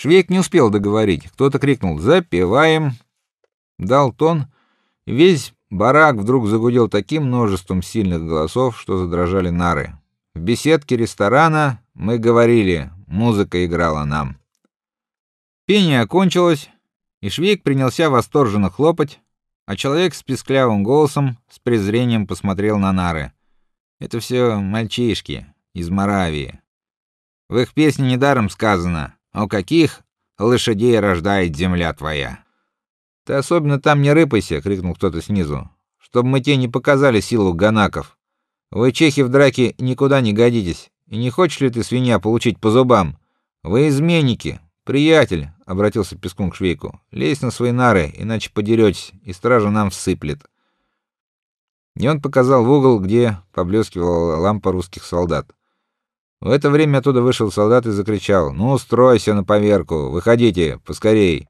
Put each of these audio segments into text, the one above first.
Швейк не успел договорить. Кто-то крикнул: "Запеваем!" Дал тон, весь барак вдруг загудел таким множеством сильных голосов, что задрожали нары. В беседке ресторана мы говорили, музыка играла нам. Пение окончилось, и Швейк принялся восторженно хлопать, а человек с писклявым голосом с презрением посмотрел на нары. Это все мальчишки из Моравии. В их песне недаром сказано: "О каких лошадей рождает земля твоя". Ты особенно там не рыпайся, крикнул кто-то снизу, чтобы мы тебе не показали силу ганаков. Вы чехи в драке никуда не годитесь. И не хочешь ли ты свинья получить по зубам? Вы изменники, приятель, обратился Пескун к Швейку. Лезь на свои нары, иначе подеретесь, и стража нам всыплет. И он показал в угол, где поблескивала лампа русских солдат. В это время оттуда вышел солдат и закричал: "Ну, стройся на поверку, выходите, поскорей!"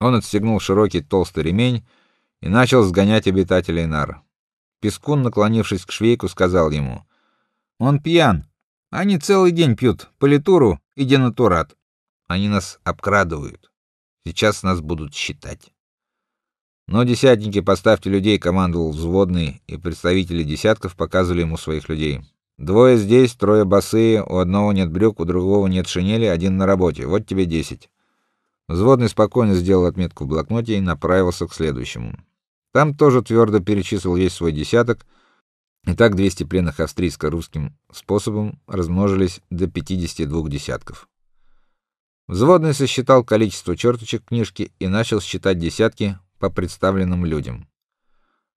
Он отстегнул широкий толстый ремень и начал сгонять обитателей нар. Пескун, наклонившись к швейку, сказал ему: "Он пьян. Они целый день пьют политуру и денатурат. Они нас обкрадывают. Сейчас нас будут считать". Но десятники, поставьте людей, командовал взводный, и представители десятков показывали ему своих людей. Двое здесь, трое босые, у одного нет брюк, у другого нет шинели, один на работе. Вот тебе десять. Взводный спокойно сделал отметку в блокноте и направился к следующему. Там тоже твердо перечислил весь свой десяток. И так 200 пленных австрийско-русским способом размножились до 52 десятков. Взводный сосчитал количество черточек книжки и начал считать десятки, по представленным людям.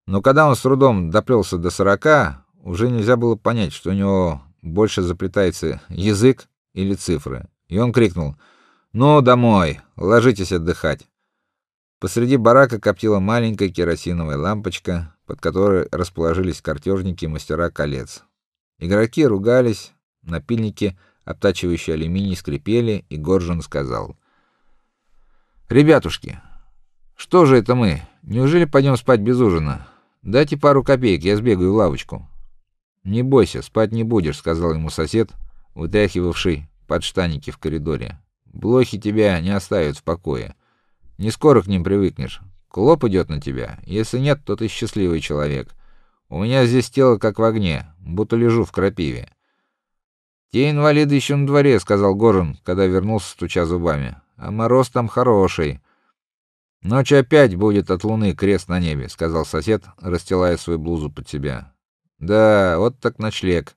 Но когда он с трудом доплелся до сорока, уже нельзя было понять, что у него больше заплетается язык или цифры. И он крикнул: "Ну, домой, ложитесь отдыхать". Посреди барака коптила маленькая керосиновая лампочка, под которой расположились картежники и мастера колец. Игроки ругались, напильники, обтачивающие алюминий, скрипели, и Горжин сказал: "Ребятушки, что же это мы? Неужели пойдем спать без ужина? Дайте пару копеек, я сбегаю в лавочку. Не бойся, спать не будешь, сказал ему сосед, вытряхивавший подштанники в коридоре. Блохи тебя не оставят в покое. Не скоро к ним привыкнешь. Клоп идет на тебя. Если нет, то ты счастливый человек. У меня здесь тело как в огне, будто лежу в крапиве. Те инвалиды еще на дворе, сказал Горин, когда вернулся, стуча зубами. А мороз там хороший. Ночь опять будет от луны крест на небе, сказал сосед, расстилая свою блузу под себя. Да, вот так ночлег.